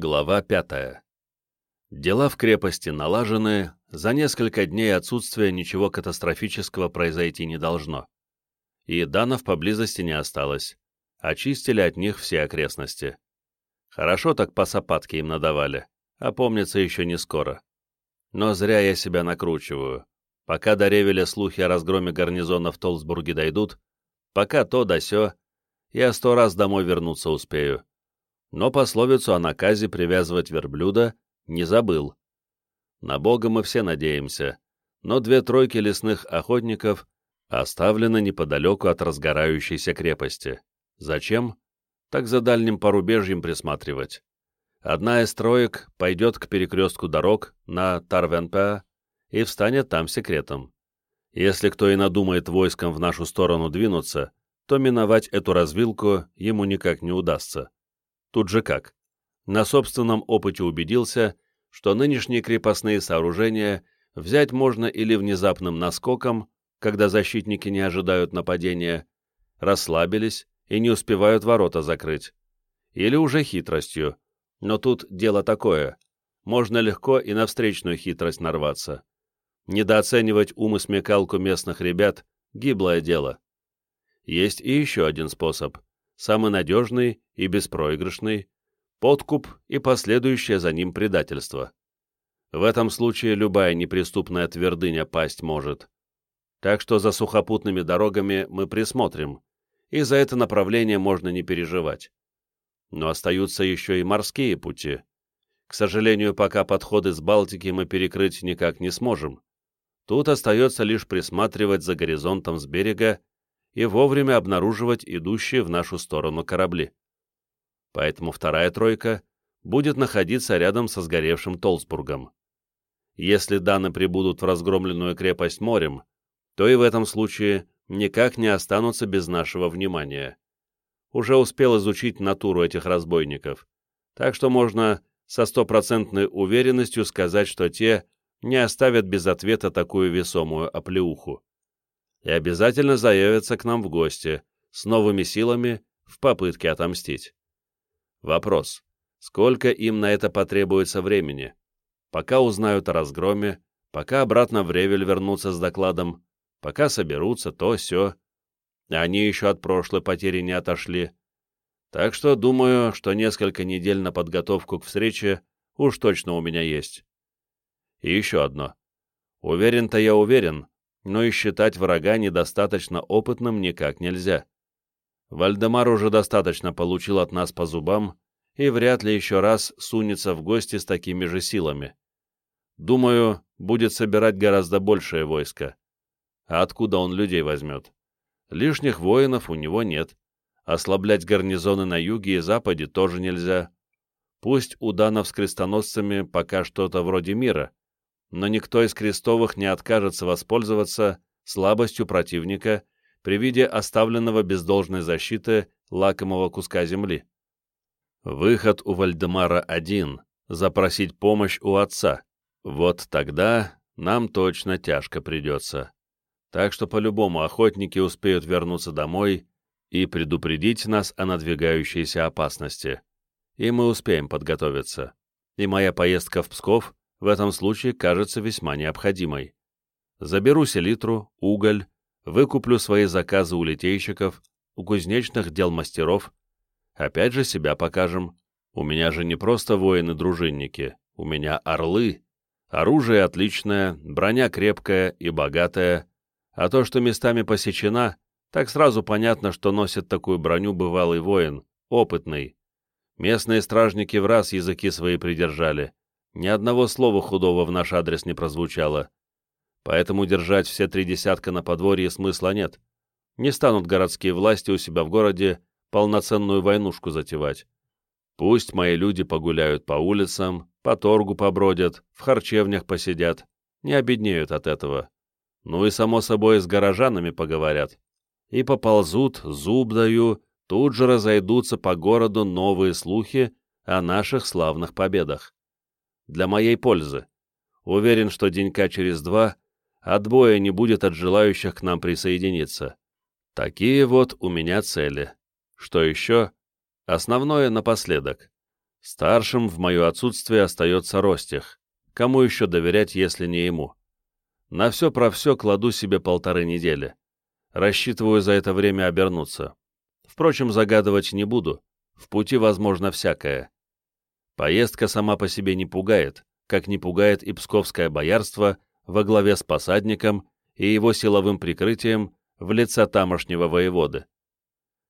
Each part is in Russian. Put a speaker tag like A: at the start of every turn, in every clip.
A: Глава пятая. Дела в крепости налажены, за несколько дней отсутствия ничего катастрофического произойти не должно. И данов поблизости не осталось. Очистили от них все окрестности. Хорошо так по сапатке им надавали, а помнится еще не скоро. Но зря я себя накручиваю. Пока до Ревеля слухи о разгроме гарнизона в Толсбурге дойдут, пока то да сё, я сто раз домой вернуться успею. Но пословицу о наказе привязывать верблюда не забыл. На Бога мы все надеемся, но две тройки лесных охотников оставлены неподалеку от разгорающейся крепости. Зачем? Так за дальним порубежьем присматривать. Одна из троек пойдет к перекрестку дорог на Тарвенпа и встанет там секретом. Если кто и надумает войском в нашу сторону двинуться, то миновать эту развилку ему никак не удастся. Тут же как? На собственном опыте убедился, что нынешние крепостные сооружения взять можно или внезапным наскоком, когда защитники не ожидают нападения, расслабились и не успевают ворота закрыть, или уже хитростью, но тут дело такое, можно легко и на встречную хитрость нарваться. Недооценивать ум и смекалку местных ребят — гиблое дело. Есть и еще один способ, самый надежный и беспроигрышный, подкуп и последующее за ним предательство. В этом случае любая неприступная твердыня пасть может. Так что за сухопутными дорогами мы присмотрим, и за это направление можно не переживать. Но остаются еще и морские пути. К сожалению, пока подходы с Балтики мы перекрыть никак не сможем. Тут остается лишь присматривать за горизонтом с берега и вовремя обнаруживать идущие в нашу сторону корабли. Поэтому вторая тройка будет находиться рядом со сгоревшим Толсбургом. Если даны прибудут в разгромленную крепость морем, то и в этом случае никак не останутся без нашего внимания. Уже успел изучить натуру этих разбойников, так что можно со стопроцентной уверенностью сказать, что те не оставят без ответа такую весомую оплеуху. И обязательно заявятся к нам в гости с новыми силами в попытке отомстить. Вопрос. Сколько им на это потребуется времени? Пока узнают о разгроме, пока обратно в Ревель вернутся с докладом, пока соберутся, то все. Они еще от прошлой потери не отошли. Так что думаю, что несколько недель на подготовку к встрече уж точно у меня есть. И еще одно. Уверен-то я уверен, но и считать врага недостаточно опытным никак нельзя. Вальдемар уже достаточно получил от нас по зубам и вряд ли еще раз сунется в гости с такими же силами. Думаю, будет собирать гораздо большее войско. А откуда он людей возьмет? Лишних воинов у него нет. Ослаблять гарнизоны на юге и западе тоже нельзя. Пусть у данов с крестоносцами пока что-то вроде мира, но никто из крестовых не откажется воспользоваться слабостью противника при виде оставленного без должной защиты лакомого куска земли. Выход у Вальдемара один — запросить помощь у отца. Вот тогда нам точно тяжко придется. Так что по-любому охотники успеют вернуться домой и предупредить нас о надвигающейся опасности. И мы успеем подготовиться. И моя поездка в Псков в этом случае кажется весьма необходимой. Заберу селитру, уголь, выкуплю свои заказы у литейщиков, у кузнечных дел мастеров. Опять же себя покажем. У меня же не просто воины-дружинники, у меня орлы. Оружие отличное, броня крепкая и богатая, а то, что местами посечена, так сразу понятно, что носит такую броню бывалый воин, опытный. Местные стражники в раз языки свои придержали. Ни одного слова худого в наш адрес не прозвучало поэтому держать все три десятка на подворье смысла нет. Не станут городские власти у себя в городе полноценную войнушку затевать. Пусть мои люди погуляют по улицам, по торгу побродят, в харчевнях посидят, не обеднеют от этого. Ну и, само собой, с горожанами поговорят. И поползут, зуб даю, тут же разойдутся по городу новые слухи о наших славных победах. Для моей пользы. Уверен, что денька через два отбоя не будет от желающих к нам присоединиться. Такие вот у меня цели. Что еще? Основное напоследок. Старшим в мое отсутствие остается Ростих. Кому еще доверять, если не ему? На все про все кладу себе полторы недели. Рассчитываю за это время обернуться. Впрочем, загадывать не буду. В пути возможно всякое. Поездка сама по себе не пугает, как не пугает и псковское боярство во главе с посадником и его силовым прикрытием в лице тамошнего воеводы.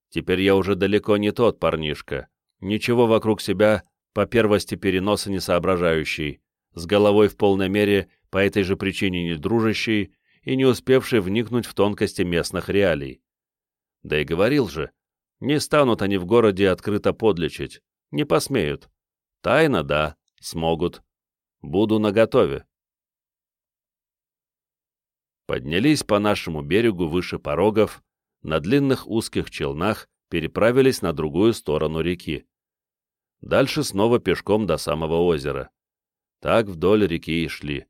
A: Теперь я уже далеко не тот парнишка, ничего вокруг себя по первости переноса не соображающий, с головой в полной мере по этой же причине не дружащий и не успевший вникнуть в тонкости местных реалий. Да и говорил же, не станут они в городе открыто подлечить, не посмеют. Тайно, да, смогут. Буду наготове. Поднялись по нашему берегу выше порогов, на длинных узких челнах переправились на другую сторону реки. Дальше снова пешком до самого озера. Так вдоль реки и шли.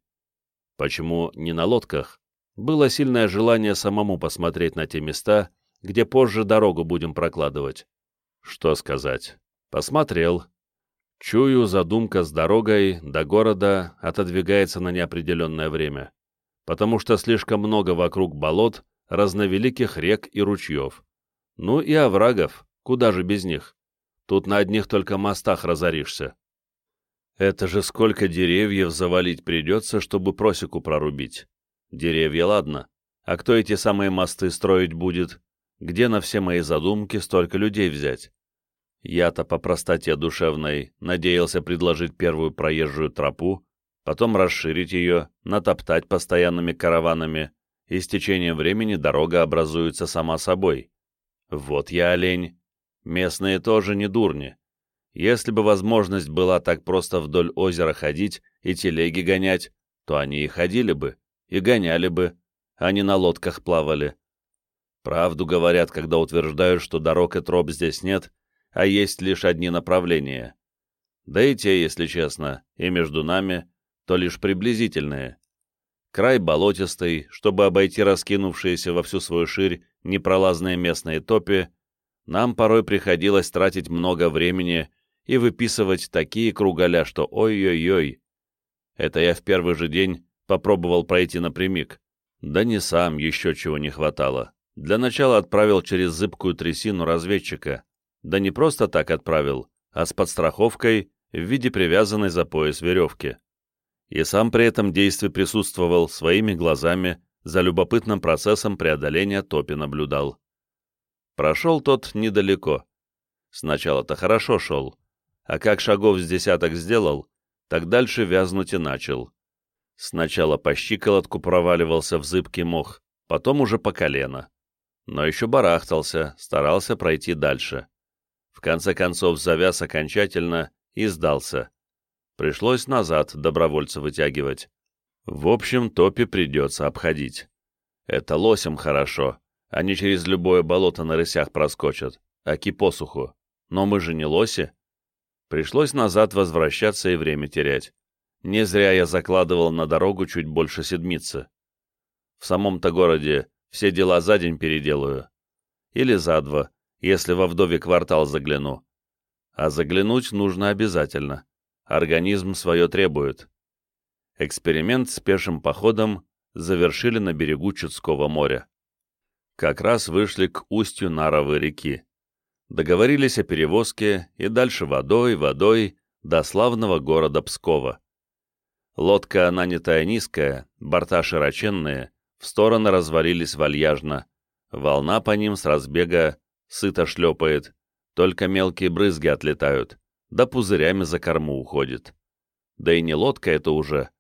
A: Почему не на лодках? Было сильное желание самому посмотреть на те места, где позже дорогу будем прокладывать. Что сказать? Посмотрел. Чую, задумка с дорогой до города отодвигается на неопределенное время, потому что слишком много вокруг болот, разновеликих рек и ручьев. Ну и оврагов, куда же без них? Тут на одних только мостах разоришься. Это же сколько деревьев завалить придется, чтобы просеку прорубить. Деревья, ладно. А кто эти самые мосты строить будет? Где на все мои задумки столько людей взять? Я-то по простоте душевной надеялся предложить первую проезжую тропу, потом расширить ее, натоптать постоянными караванами, и с течением времени дорога образуется сама собой. Вот я олень. Местные тоже не дурни. Если бы возможность была так просто вдоль озера ходить и телеги гонять, то они и ходили бы, и гоняли бы, а не на лодках плавали. Правду говорят, когда утверждают, что дорог и троп здесь нет, а есть лишь одни направления. Да и те, если честно, и между нами, то лишь приблизительные. Край болотистый, чтобы обойти раскинувшиеся во всю свою ширь непролазные местные топи, нам порой приходилось тратить много времени и выписывать такие кругаля, что ой-ой-ой. Это я в первый же день попробовал пройти напрямик. Да не сам, еще чего не хватало. Для начала отправил через зыбкую трясину разведчика. Да не просто так отправил, а с подстраховкой в виде привязанной за пояс веревки. И сам при этом действии присутствовал своими глазами, за любопытным процессом преодоления топи наблюдал. Прошел тот недалеко. Сначала-то хорошо шел, а как шагов с десяток сделал, так дальше вязнуть и начал. Сначала по щиколотку проваливался в зыбкий мох, потом уже по колено. Но еще барахтался, старался пройти дальше. В конце концов завяз окончательно и сдался. Пришлось назад добровольца вытягивать. В общем, топи придется обходить. Это лосям хорошо. Они через любое болото на рысях проскочат, аки посуху. Но мы же не лоси. Пришлось назад возвращаться и время терять. Не зря я закладывал на дорогу чуть больше седмицы. В самом-то городе все дела за день переделаю. Или за два, если во вдове квартал загляну. А заглянуть нужно обязательно. Организм свое требует. Эксперимент с пешим походом завершили на берегу Чудского моря. Как раз вышли к устью Наровой реки. Договорились о перевозке и дальше водой, водой до славного города Пскова. Лодка, нанятая низкая, борта широченные, в стороны развалились вальяжно. Волна по ним с разбега сыто шлепает, только мелкие брызги отлетают, да пузырями за корму уходит. Да и не лодка это уже,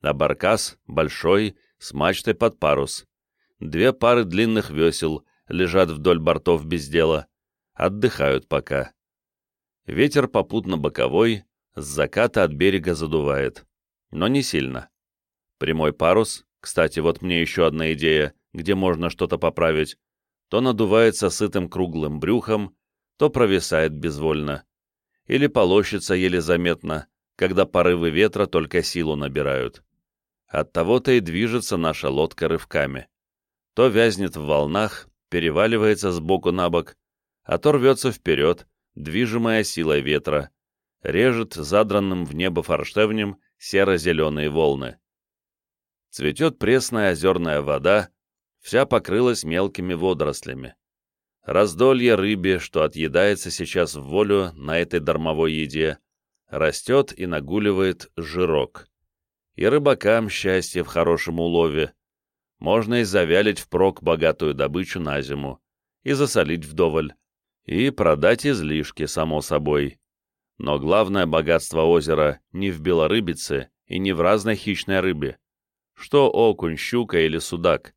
A: а баркас, большой, с мачтой под парус. Две пары длинных весел лежат вдоль бортов без дела, отдыхают пока. Ветер попутно боковой, с заката от берега задувает, но не сильно. Прямой парус, кстати, вот мне еще одна идея, где можно что-то поправить, то надувается сытым круглым брюхом, то провисает безвольно. Или полощется еле заметно, когда порывы ветра только силу набирают. Оттого-то и движется наша лодка рывками. То вязнет в волнах, переваливается с боку на бок, а то рвется вперед, движимая силой ветра. режет задранным в небо форштевнем серо-зеленые волны. Цветет пресная озерная вода, вся покрылась мелкими водорослями. Раздолье рыбе, что отъедается сейчас в волю на этой дармовой еде, растет и нагуливает жирок. И рыбакам счастье в хорошем улове. Можно и завялить впрок богатую добычу на зиму, и засолить вдоволь, и продать излишки, само собой. Но главное богатство озера не в белорыбице и не в разной хищной рыбе. Что окунь, щука или судак.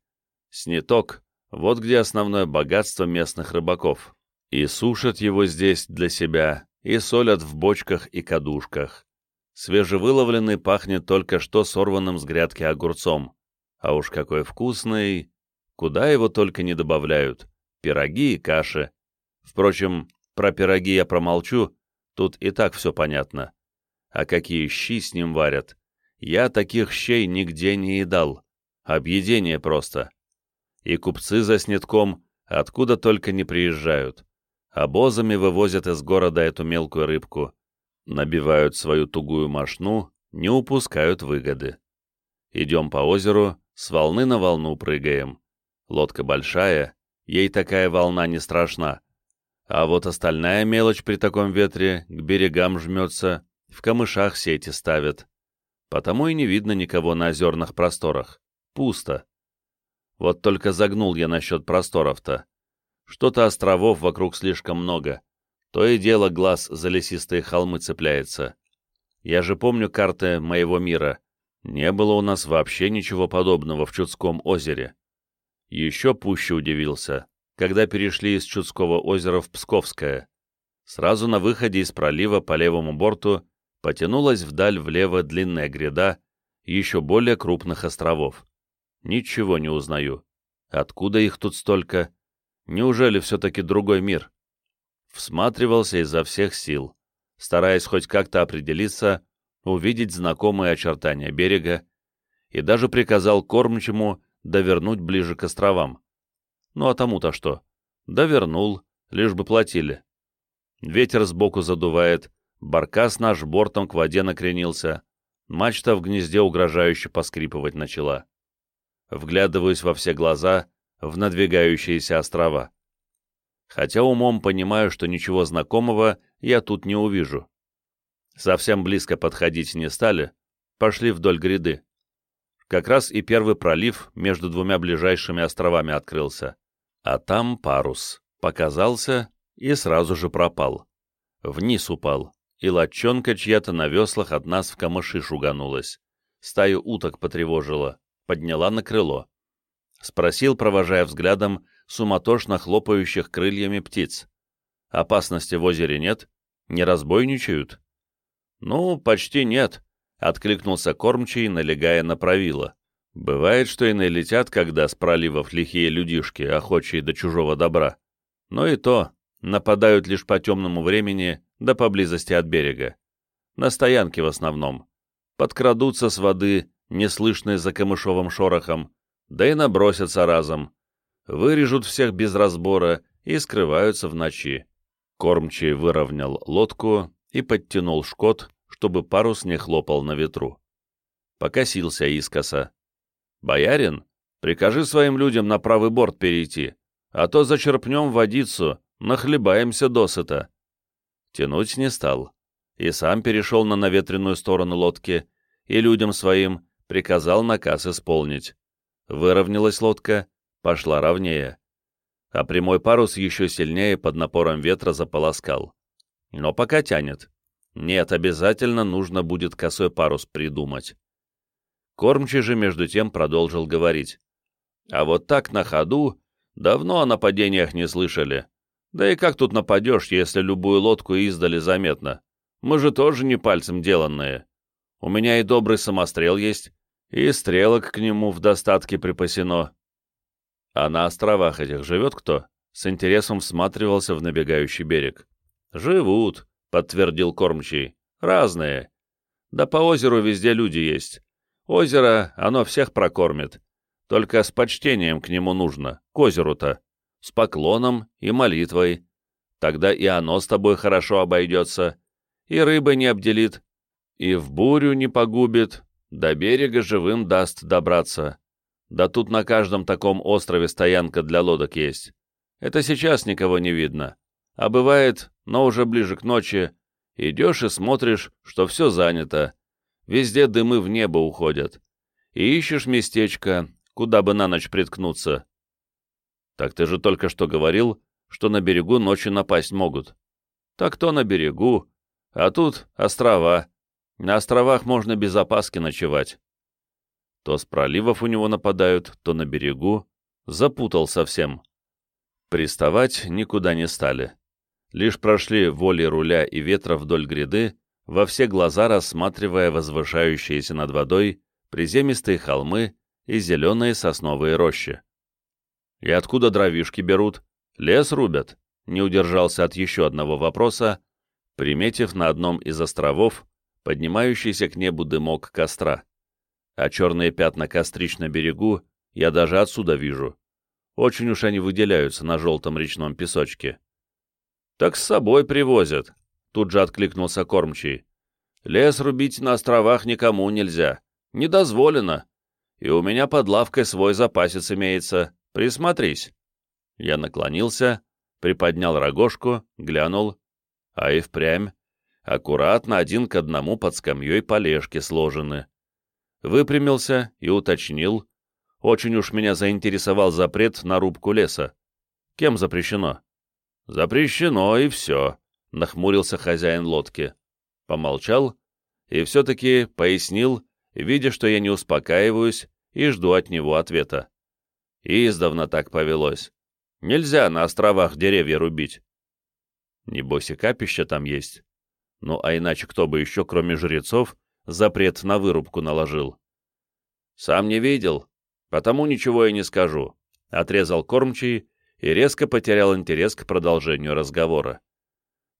A: Сниток вот где основное богатство местных рыбаков. И сушат его здесь для себя, и солят в бочках и кадушках. Свежевыловленный пахнет только что сорванным с грядки огурцом. А уж какой вкусный! Куда его только не добавляют. Пироги и каши. Впрочем, про пироги я промолчу, тут и так все понятно. А какие щи с ним варят? Я таких щей нигде не едал. Объедение просто и купцы за снитком откуда только не приезжают. Обозами вывозят из города эту мелкую рыбку, набивают свою тугую мошну, не упускают выгоды. Идем по озеру, с волны на волну прыгаем. Лодка большая, ей такая волна не страшна. А вот остальная мелочь при таком ветре к берегам жмется, в камышах сети ставят. Потому и не видно никого на озерных просторах. Пусто. Вот только загнул я насчет просторов-то. Что-то островов вокруг слишком много. То и дело глаз за лесистые холмы цепляется. Я же помню карты моего мира. Не было у нас вообще ничего подобного в Чудском озере. Еще пуще удивился, когда перешли из Чудского озера в Псковское. Сразу на выходе из пролива по левому борту потянулась вдаль влево длинная гряда еще более крупных островов. Ничего не узнаю. Откуда их тут столько? Неужели все-таки другой мир? Всматривался изо всех сил, стараясь хоть как-то определиться, увидеть знакомые очертания берега, и даже приказал кормчему довернуть ближе к островам. Ну а тому-то что? Довернул, лишь бы платили. Ветер сбоку задувает, баркас наш бортом к воде накренился, мачта в гнезде угрожающе поскрипывать начала вглядываюсь во все глаза, в надвигающиеся острова. Хотя умом понимаю, что ничего знакомого я тут не увижу. Совсем близко подходить не стали, пошли вдоль гряды. Как раз и первый пролив между двумя ближайшими островами открылся. А там парус. Показался и сразу же пропал. Вниз упал, и лодчонка чья-то на веслах от нас в камыши шуганулась. Стаю уток потревожила подняла на крыло. Спросил, провожая взглядом суматошно хлопающих крыльями птиц. Опасности в озере нет? Не разбойничают? Ну, почти нет, — откликнулся кормчий, налегая на правило. Бывает, что и налетят, когда с проливов лихие людишки, охочие до чужого добра. Но и то, нападают лишь по темному времени, да поблизости от берега. На стоянке в основном. Подкрадутся с воды, неслышные за камышовым шорохом, да и набросятся разом, вырежут всех без разбора и скрываются в ночи. Кормчий выровнял лодку и подтянул шкот, чтобы парус не хлопал на ветру. Покосился искоса. «Боярин, прикажи своим людям на правый борт перейти, а то зачерпнем водицу, нахлебаемся досыта». Тянуть не стал, и сам перешел на наветренную сторону лодки, и людям своим приказал наказ исполнить. Выровнялась лодка, пошла ровнее. А прямой парус еще сильнее под напором ветра заполоскал. Но пока тянет. Нет, обязательно нужно будет косой парус придумать. Кормчий же между тем продолжил говорить. А вот так на ходу давно о нападениях не слышали. Да и как тут нападешь, если любую лодку издали заметно? Мы же тоже не пальцем деланные. У меня и добрый самострел есть, и стрелок к нему в достатке припасено. А на островах этих живет кто? С интересом всматривался в набегающий берег. «Живут», — подтвердил кормчий. «Разные. Да по озеру везде люди есть. Озеро, оно всех прокормит. Только с почтением к нему нужно, к озеру-то. С поклоном и молитвой. Тогда и оно с тобой хорошо обойдется. и рыбы не обделит, и в бурю не погубит, до берега живым даст добраться. Да тут на каждом таком острове стоянка для лодок есть. Это сейчас никого не видно. А бывает, но уже ближе к ночи, идешь и смотришь, что все занято. Везде дымы в небо уходят. И ищешь местечко, куда бы на ночь приткнуться. Так ты же только что говорил, что на берегу ночью напасть могут. Так то на берегу, а тут острова. На островах можно без опаски ночевать. То с проливов у него нападают, то на берегу. Запутал совсем. Приставать никуда не стали. Лишь прошли воли руля и ветра вдоль гряды, во все глаза рассматривая возвышающиеся над водой приземистые холмы и зеленые сосновые рощи. И откуда дровишки берут? Лес рубят? Не удержался от еще одного вопроса, приметив на одном из островов поднимающийся к небу дымок костра. А черные пятна кострич на берегу я даже отсюда вижу. Очень уж они выделяются на желтом речном песочке. «Так с собой привозят», — тут же откликнулся кормчий. «Лес рубить на островах никому нельзя. Не дозволено. И у меня под лавкой свой запасец имеется. Присмотрись». Я наклонился, приподнял рогожку, глянул. А и впрямь. Аккуратно один к одному под скамьей полежки сложены. Выпрямился и уточнил. Очень уж меня заинтересовал запрет на рубку леса. Кем запрещено? Запрещено, и все, — нахмурился хозяин лодки. Помолчал и все-таки пояснил, видя, что я не успокаиваюсь и жду от него ответа. И издавна так повелось. Нельзя на островах деревья рубить. Небось и капища там есть. Ну а иначе кто бы еще, кроме жрецов, запрет на вырубку наложил? Сам не видел, потому ничего и не скажу. Отрезал кормчий и резко потерял интерес к продолжению разговора.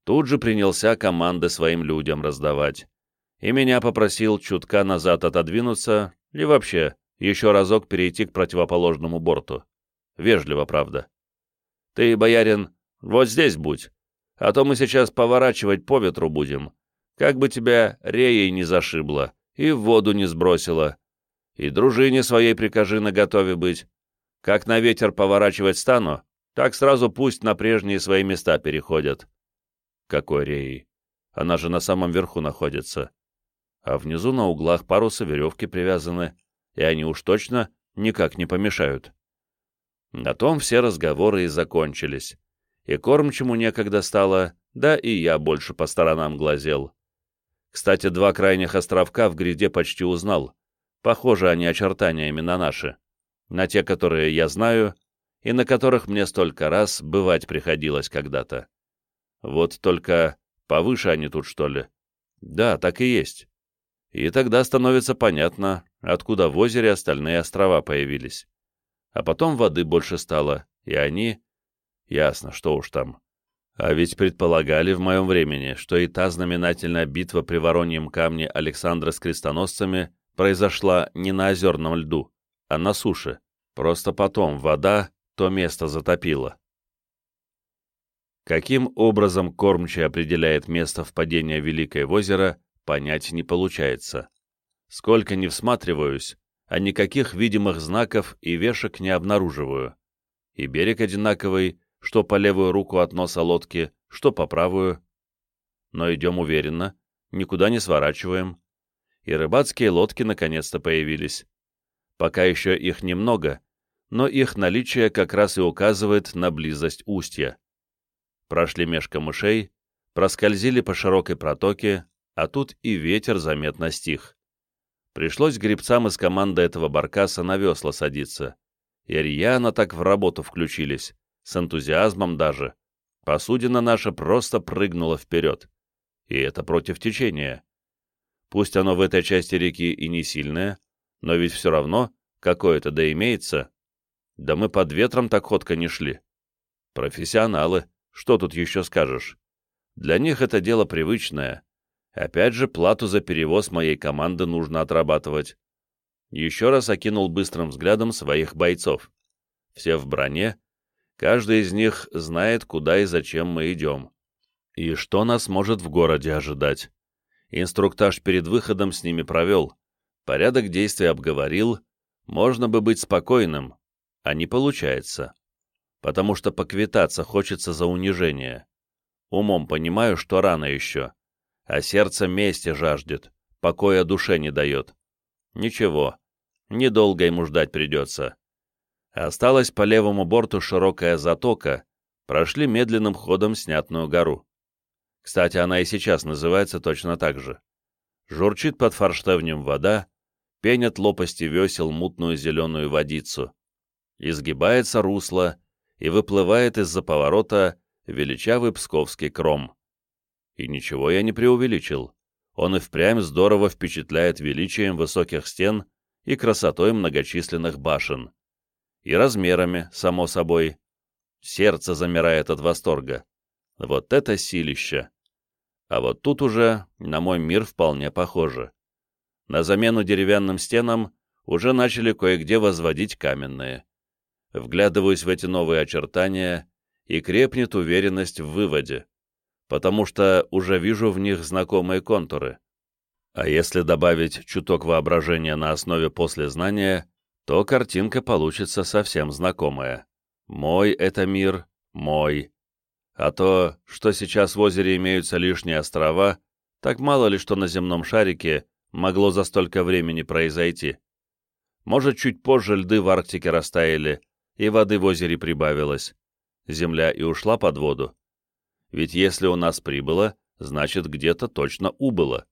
A: Тут же принялся команды своим людям раздавать. И меня попросил чутка назад отодвинуться и вообще еще разок перейти к противоположному борту. Вежливо, правда. Ты, боярин, вот здесь будь, а то мы сейчас поворачивать по ветру будем. Как бы тебя реей не зашибло и в воду не сбросило. И дружине своей прикажи на готове быть. Как на ветер поворачивать стану, так сразу пусть на прежние свои места переходят. Какой реей? Она же на самом верху находится. А внизу на углах паруса веревки привязаны, и они уж точно никак не помешают. На том все разговоры и закончились. И кормчему некогда стало, да и я больше по сторонам глазел. Кстати, два крайних островка в гряде почти узнал. Похожи они очертаниями на наши. На те, которые я знаю, и на которых мне столько раз бывать приходилось когда-то. Вот только повыше они тут, что ли? Да, так и есть. И тогда становится понятно, откуда в озере остальные острова появились. А потом воды больше стало, и они... Ясно, что уж там. А ведь предполагали в моем времени, что и та знаменательная битва при Вороньем камне Александра с крестоносцами произошла не на озерном льду, а на суше. Просто потом вода то место затопила. Каким образом кормчий определяет место впадения Великое озеро, понять не получается. Сколько не всматриваюсь, а никаких видимых знаков и вешек не обнаруживаю. И берег одинаковый, что по левую руку от носа лодки, что по правую. Но идем уверенно, никуда не сворачиваем. И рыбацкие лодки наконец-то появились. Пока еще их немного, но их наличие как раз и указывает на близость устья. Прошли меж камышей, проскользили по широкой протоке, а тут и ветер заметно стих. Пришлось гребцам из команды этого баркаса на весла садиться. И рьяно так в работу включились, с энтузиазмом даже. Посудина наша просто прыгнула вперед. И это против течения. Пусть оно в этой части реки и не сильное, но ведь все равно какое-то да имеется. Да мы под ветром так ходко не шли. Профессионалы, что тут еще скажешь? Для них это дело привычное, Опять же, плату за перевоз моей команды нужно отрабатывать. Еще раз окинул быстрым взглядом своих бойцов. Все в броне, каждый из них знает, куда и зачем мы идем. И что нас может в городе ожидать? Инструктаж перед выходом с ними провел, порядок действий обговорил, можно бы быть спокойным, а не получается. Потому что поквитаться хочется за унижение. Умом понимаю, что рано еще, а сердце мести жаждет, покоя душе не дает. Ничего, недолго ему ждать придется. Осталась по левому борту широкая затока, прошли медленным ходом снятную гору. Кстати, она и сейчас называется точно так же. Журчит под форштевнем вода, пенят лопасти весел мутную зеленую водицу. Изгибается русло, и выплывает из-за поворота величавый псковский кром. И ничего я не преувеличил. Он и впрямь здорово впечатляет величием высоких стен и красотой многочисленных башен. И размерами, само собой. Сердце замирает от восторга. Вот это силище! А вот тут уже на мой мир вполне похоже. На замену деревянным стенам уже начали кое-где возводить каменные. Вглядываюсь в эти новые очертания, и крепнет уверенность в выводе, потому что уже вижу в них знакомые контуры. А если добавить чуток воображения на основе послезнания, то картинка получится совсем знакомая. Мой это мир, мой. А то, что сейчас в озере имеются лишние острова, так мало ли что на земном шарике могло за столько времени произойти. Может, чуть позже льды в Арктике растаяли, и воды в озере прибавилось. Земля и ушла под воду. Ведь если у нас прибыло, значит, где-то точно убыло.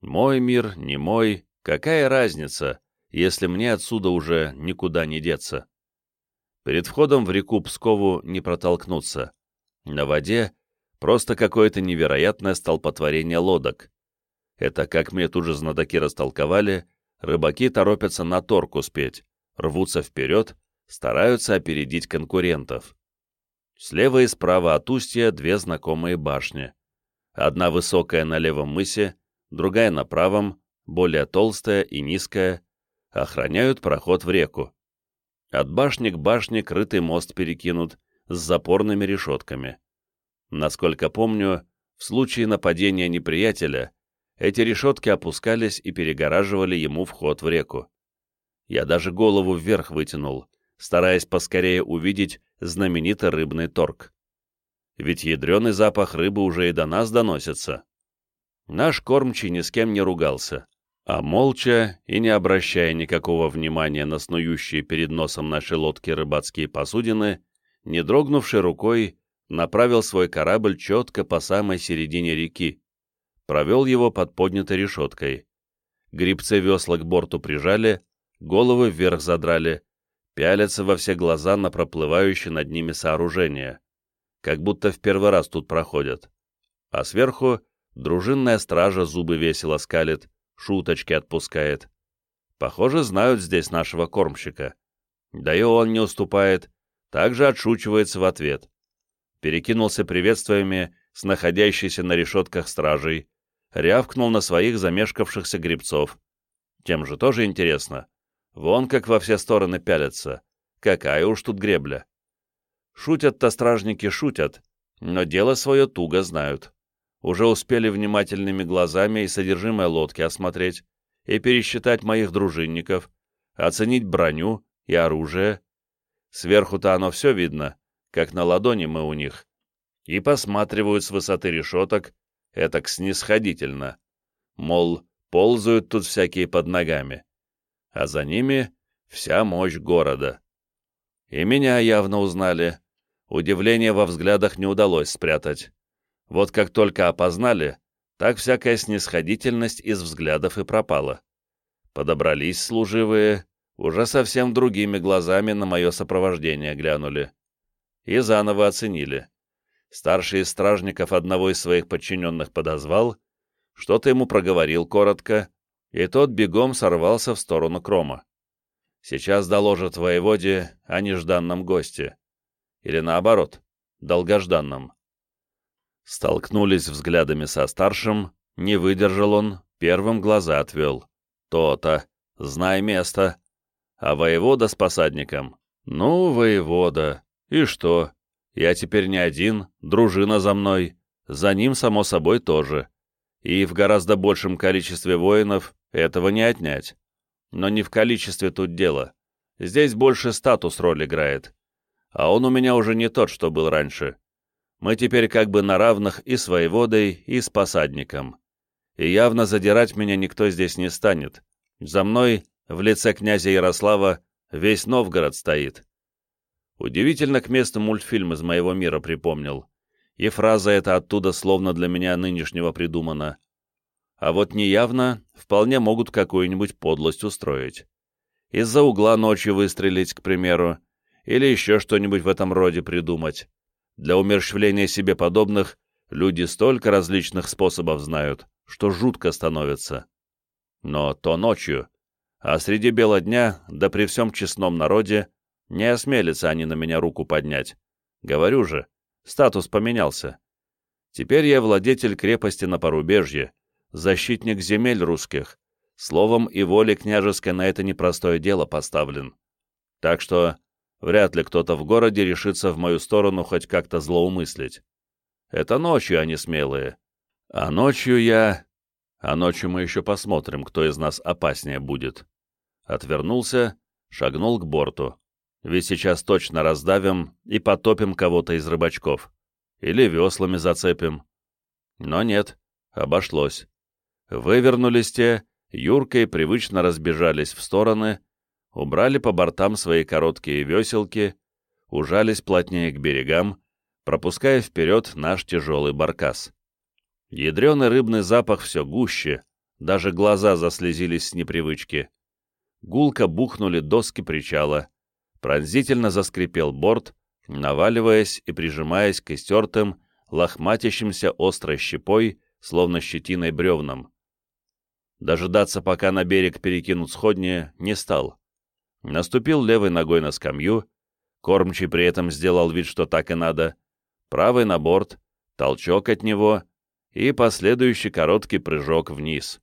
A: Мой мир, не мой, какая разница, если мне отсюда уже никуда не деться? Перед входом в реку Пскову не протолкнуться. На воде просто какое-то невероятное столпотворение лодок. Это, как мне тут же знатоки растолковали, рыбаки торопятся на торг успеть, рвутся вперед, стараются опередить конкурентов. Слева и справа от устья две знакомые башни. Одна высокая на левом мысе, другая на правом, более толстая и низкая, охраняют проход в реку. От башни к башне крытый мост перекинут с запорными решетками. Насколько помню, в случае нападения неприятеля эти решетки опускались и перегораживали ему вход в реку. Я даже голову вверх вытянул, стараясь поскорее увидеть знаменитый рыбный торг. Ведь ядреный запах рыбы уже и до нас доносится. Наш кормчий ни с кем не ругался, а молча и не обращая никакого внимания на снующие перед носом нашей лодки рыбацкие посудины, не дрогнувшей рукой, направил свой корабль четко по самой середине реки, провел его под поднятой решеткой. Грибцы весла к борту прижали, головы вверх задрали, пялятся во все глаза на проплывающее над ними сооружение, как будто в первый раз тут проходят. А сверху дружинная стража зубы весело скалит, шуточки отпускает. Похоже, знают здесь нашего кормщика. Да и он не уступает, также отшучивается в ответ. Перекинулся приветствиями с находящейся на решетках стражей, рявкнул на своих замешкавшихся грибцов. Тем же тоже интересно, Вон как во все стороны пялятся. Какая уж тут гребля. Шутят-то стражники шутят, но дело свое туго знают. Уже успели внимательными глазами и содержимое лодки осмотреть, и пересчитать моих дружинников, оценить броню и оружие. Сверху-то оно все видно, как на ладони мы у них. И посматривают с высоты решеток, этак снисходительно. Мол, ползают тут всякие под ногами а за ними вся мощь города. И меня явно узнали. Удивление во взглядах не удалось спрятать. Вот как только опознали, так всякая снисходительность из взглядов и пропала. Подобрались служивые, уже совсем другими глазами на мое сопровождение глянули. И заново оценили. Старший из стражников одного из своих подчиненных подозвал, что-то ему проговорил коротко, и тот бегом сорвался в сторону Крома. Сейчас доложат воеводе о нежданном госте. Или наоборот, долгожданном. Столкнулись взглядами со старшим, не выдержал он, первым глаза отвел. То-то, знай место. А воевода с посадником? Ну, воевода. И что? Я теперь не один, дружина за мной. За ним, само собой, тоже. И в гораздо большем количестве воинов этого не отнять. Но не в количестве тут дело. Здесь больше статус роль играет. А он у меня уже не тот, что был раньше. Мы теперь как бы на равных и с воеводой, и с посадником. И явно задирать меня никто здесь не станет. За мной, в лице князя Ярослава, весь Новгород стоит. Удивительно к месту мультфильм из моего мира припомнил. И фраза эта оттуда словно для меня нынешнего придумана. А вот неявно вполне могут какую-нибудь подлость устроить. Из-за угла ночью выстрелить, к примеру, или еще что-нибудь в этом роде придумать. Для умерщвления себе подобных люди столько различных способов знают, что жутко становится. Но то ночью, а среди бела дня, да при всем честном народе, не осмелятся они на меня руку поднять. Говорю же, статус поменялся. Теперь я владетель крепости на порубежье, защитник земель русских, словом и волей княжеской на это непростое дело поставлен. Так что вряд ли кто-то в городе решится в мою сторону хоть как-то злоумыслить. Это ночью они смелые. А ночью я... А ночью мы еще посмотрим, кто из нас опаснее будет. Отвернулся, шагнул к борту. Ведь сейчас точно раздавим и потопим кого-то из рыбачков. Или веслами зацепим. Но нет, обошлось. Вывернулись те, Юркой привычно разбежались в стороны, убрали по бортам свои короткие веселки, ужались плотнее к берегам, пропуская вперед наш тяжелый баркас. Ядреный рыбный запах все гуще, даже глаза заслезились с непривычки. Гулко бухнули доски причала, пронзительно заскрипел борт, наваливаясь и прижимаясь к истертым, лохматящимся острой щепой, словно щетиной бревнам. Дожидаться, пока на берег перекинут сходни, не стал. Наступил левой ногой на скамью, кормчий при этом сделал вид, что так и надо, правый на борт, толчок от него и последующий короткий прыжок вниз.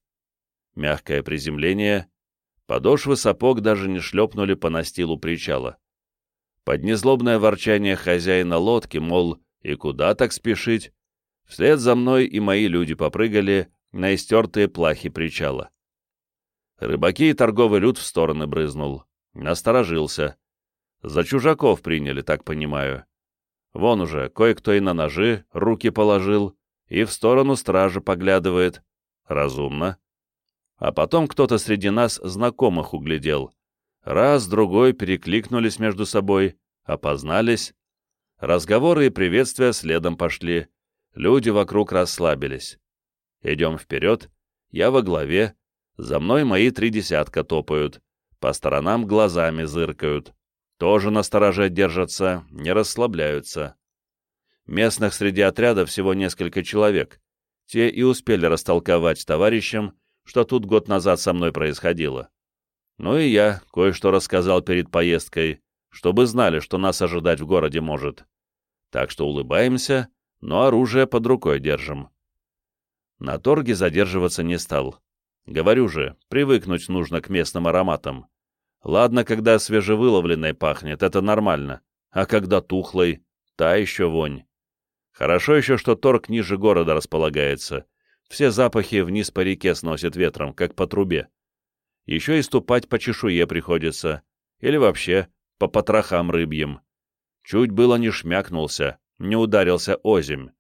A: Мягкое приземление, подошвы сапог даже не шлепнули по настилу причала. Под незлобное ворчание хозяина лодки, мол, и куда так спешить, вслед за мной и мои люди попрыгали, на истертые плахи причала. Рыбаки и торговый люд в стороны брызнул. Насторожился. За чужаков приняли, так понимаю. Вон уже, кое-кто и на ножи руки положил, и в сторону стражи поглядывает. Разумно. А потом кто-то среди нас знакомых углядел. Раз, другой перекликнулись между собой, опознались. Разговоры и приветствия следом пошли. Люди вокруг расслабились. Идем вперед, я во главе, за мной мои три десятка топают, по сторонам глазами зыркают, тоже на стороже держатся, не расслабляются. Местных среди отряда всего несколько человек. Те и успели растолковать товарищам, что тут год назад со мной происходило. Ну и я кое-что рассказал перед поездкой, чтобы знали, что нас ожидать в городе может. Так что улыбаемся, но оружие под рукой держим. На торге задерживаться не стал. Говорю же, привыкнуть нужно к местным ароматам. Ладно, когда свежевыловленной пахнет, это нормально. А когда тухлой, та еще вонь. Хорошо еще, что торг ниже города располагается. Все запахи вниз по реке сносит ветром, как по трубе. Еще и ступать по чешуе приходится. Или вообще по потрохам рыбьим. Чуть было не шмякнулся, не ударился озимь.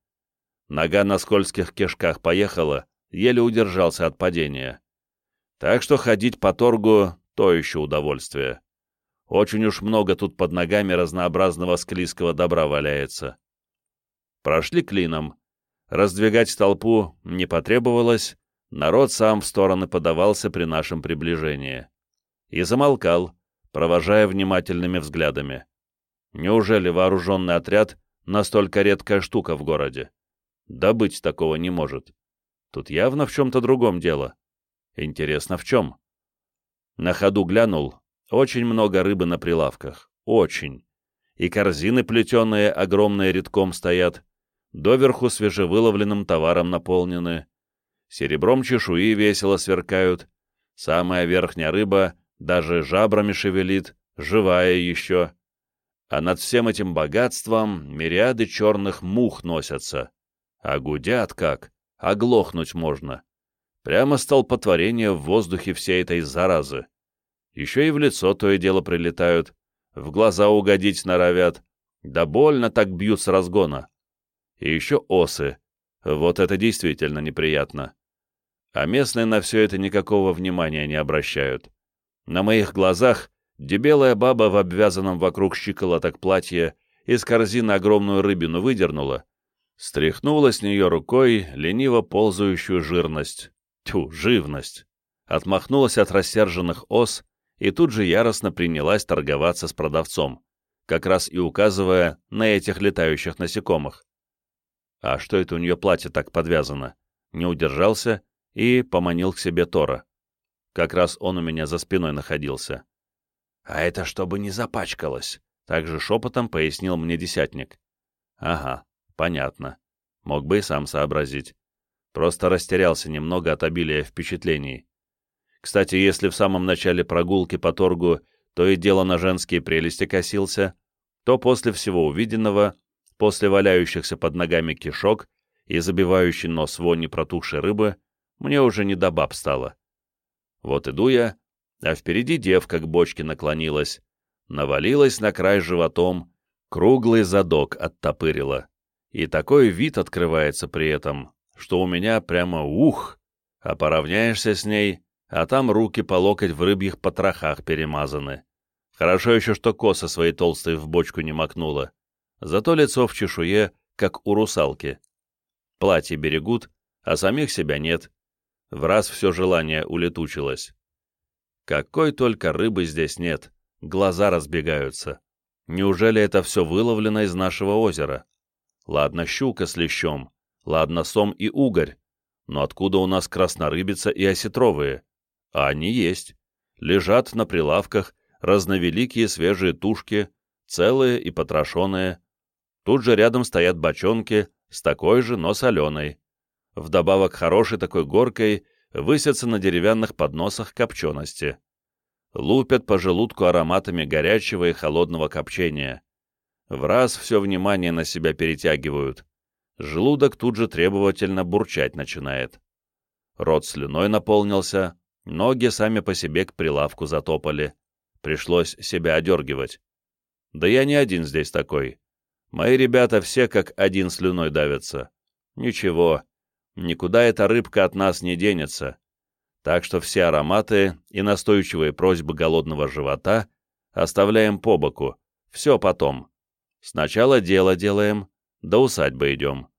A: Нога на скользких кишках поехала, еле удержался от падения. Так что ходить по торгу — то еще удовольствие. Очень уж много тут под ногами разнообразного склизкого добра валяется. Прошли клином. Раздвигать толпу не потребовалось, народ сам в стороны подавался при нашем приближении. И замолкал, провожая внимательными взглядами. Неужели вооруженный отряд — настолько редкая штука в городе? Да быть такого не может. Тут явно в чем-то другом дело. Интересно, в чем? На ходу глянул. Очень много рыбы на прилавках. Очень. И корзины плетеные огромные редком стоят. Доверху свежевыловленным товаром наполнены. Серебром чешуи весело сверкают. Самая верхняя рыба даже жабрами шевелит, живая еще. А над всем этим богатством мириады черных мух носятся А гудят как, оглохнуть можно. Прямо столпотворение в воздухе всей этой заразы. Еще и в лицо то и дело прилетают, в глаза угодить норовят, да больно так бьют с разгона. И еще осы. Вот это действительно неприятно. А местные на все это никакого внимания не обращают. На моих глазах дебелая баба в обвязанном вокруг щиколоток платье из корзины огромную рыбину выдернула, стряхнула с нее рукой лениво ползающую жирность. Тьфу, живность. Отмахнулась от рассерженных ос и тут же яростно принялась торговаться с продавцом, как раз и указывая на этих летающих насекомых. А что это у нее платье так подвязано? Не удержался и поманил к себе Тора. Как раз он у меня за спиной находился. «А это чтобы не запачкалось», — также шепотом пояснил мне десятник. «Ага, понятно. Мог бы и сам сообразить. Просто растерялся немного от обилия впечатлений. Кстати, если в самом начале прогулки по торгу то и дело на женские прелести косился, то после всего увиденного, после валяющихся под ногами кишок и забивающий нос вони протухшей рыбы, мне уже не до баб стало. Вот иду я, а впереди девка к бочке наклонилась, навалилась на край животом, круглый задок оттопырила. И такой вид открывается при этом, что у меня прямо ух, а поравняешься с ней, а там руки по локоть в рыбьих потрохах перемазаны. Хорошо еще, что косы свои толстые в бочку не макнула. Зато лицо в чешуе, как у русалки. Платье берегут, а самих себя нет. В раз все желание улетучилось. Какой только рыбы здесь нет, глаза разбегаются. Неужели это все выловлено из нашего озера? Ладно, щука с лещом, ладно, сом и угорь, но откуда у нас краснорыбица и осетровые? А они есть. Лежат на прилавках разновеликие свежие тушки, целые и потрошенные. Тут же рядом стоят бочонки с такой же, но соленой. Вдобавок хорошей такой горкой высятся на деревянных подносах копчености. Лупят по желудку ароматами горячего и холодного копчения. В раз все внимание на себя перетягивают. Желудок тут же требовательно бурчать начинает. Рот слюной наполнился, Ноги сами по себе к прилавку затопали. Пришлось себя одергивать. Да я не один здесь такой. Мои ребята все как один слюной давятся. Ничего, никуда эта рыбка от нас не денется. Так что все ароматы и настойчивые просьбы голодного живота оставляем по боку. Все потом. Сначала дело делаем, до усадьбы идем.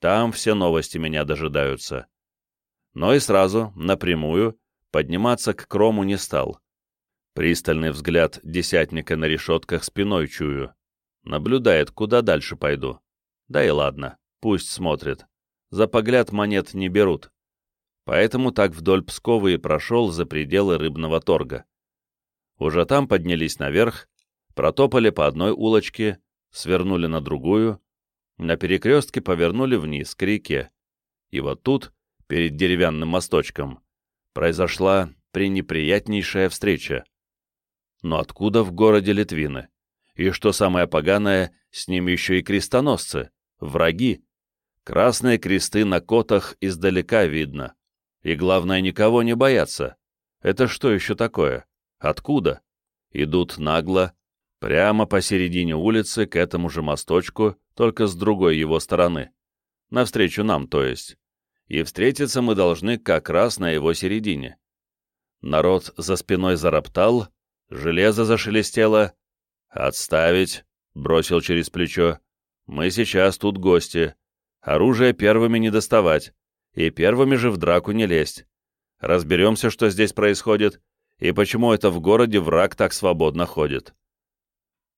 A: Там все новости меня дожидаются. Но и сразу, напрямую, Подниматься к крому не стал. Пристальный взгляд десятника на решетках спиной чую. Наблюдает, куда дальше пойду. Да и ладно, пусть смотрит. За погляд монет не берут. Поэтому так вдоль Пскова и прошел за пределы рыбного торга. Уже там поднялись наверх, протопали по одной улочке, свернули на другую, на перекрестке повернули вниз, к реке. И вот тут, перед деревянным мосточком, произошла пренеприятнейшая встреча. Но откуда в городе Литвины? И что самое поганое, с ними еще и крестоносцы, враги. Красные кресты на котах издалека видно. И главное, никого не бояться. Это что еще такое? Откуда? Идут нагло, прямо посередине улицы к этому же мосточку, только с другой его стороны. Навстречу нам, то есть и встретиться мы должны как раз на его середине. Народ за спиной зароптал, железо зашелестело. «Отставить!» — бросил через плечо. «Мы сейчас тут гости. Оружие первыми не доставать, и первыми же в драку не лезть. Разберемся, что здесь происходит, и почему это в городе враг так свободно ходит».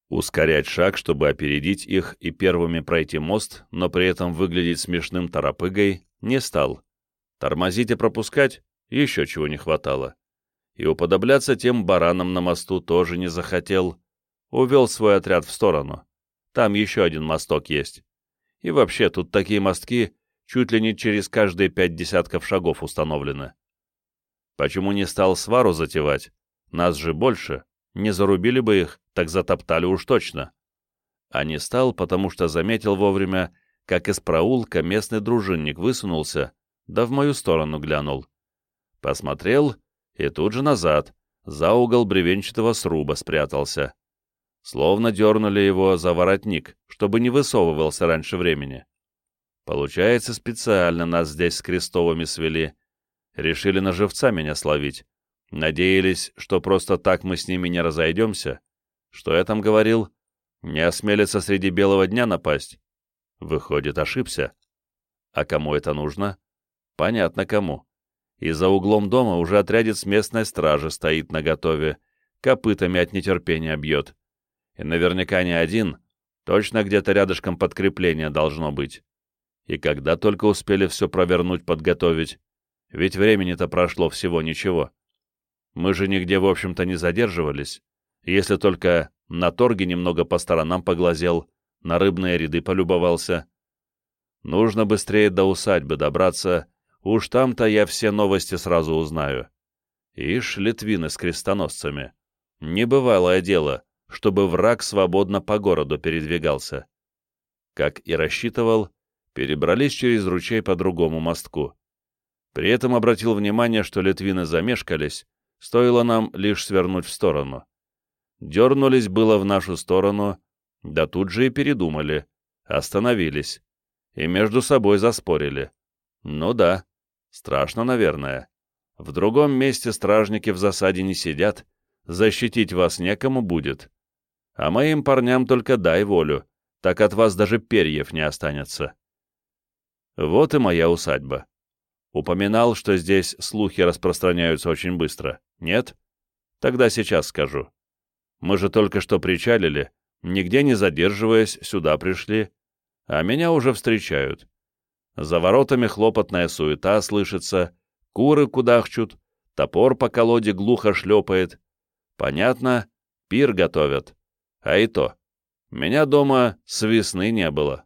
A: Ускорять шаг, чтобы опередить их и первыми пройти мост, но при этом выглядеть смешным торопыгой, не стал. Тормозить и пропускать еще чего не хватало. И уподобляться тем баранам на мосту тоже не захотел. Увел свой отряд в сторону. Там еще один мосток есть. И вообще, тут такие мостки чуть ли не через каждые пять десятков шагов установлены. Почему не стал свару затевать? Нас же больше. Не зарубили бы их, так затоптали уж точно. А не стал, потому что заметил вовремя, как из проулка местный дружинник высунулся, да в мою сторону глянул. Посмотрел и тут же назад, за угол бревенчатого сруба спрятался. Словно дернули его за воротник, чтобы не высовывался раньше времени. Получается, специально нас здесь с Крестовыми свели. Решили на живца меня словить. Надеялись, что просто так мы с ними не разойдемся. Что я там говорил? Не осмелится среди белого дня напасть? Выходит, ошибся. А кому это нужно? Понятно, кому. И за углом дома уже отрядец местной стражи стоит наготове, копытами от нетерпения бьет. И наверняка не один, точно где-то рядышком подкрепление должно быть. И когда только успели все провернуть, подготовить, ведь времени-то прошло всего ничего. Мы же нигде, в общем-то, не задерживались, если только на торге немного по сторонам поглазел, на рыбные ряды полюбовался. Нужно быстрее до усадьбы добраться, уж там-то я все новости сразу узнаю. Ишь, литвины с крестоносцами. Небывалое дело, чтобы враг свободно по городу передвигался. Как и рассчитывал, перебрались через ручей по другому мостку. При этом обратил внимание, что литвины замешкались, стоило нам лишь свернуть в сторону. Дернулись было в нашу сторону, да тут же и передумали, остановились, и между собой заспорили. Ну да, страшно, наверное. В другом месте стражники в засаде не сидят, защитить вас некому будет. А моим парням только дай волю, так от вас даже перьев не останется. Вот и моя усадьба. Упоминал, что здесь слухи распространяются очень быстро. Нет? Тогда сейчас скажу. Мы же только что причалили, нигде не задерживаясь, сюда пришли, а меня уже встречают. За воротами хлопотная суета слышится, куры кудахчут, топор по колоде глухо шлепает. Понятно, пир готовят. А и то, меня дома с весны не было.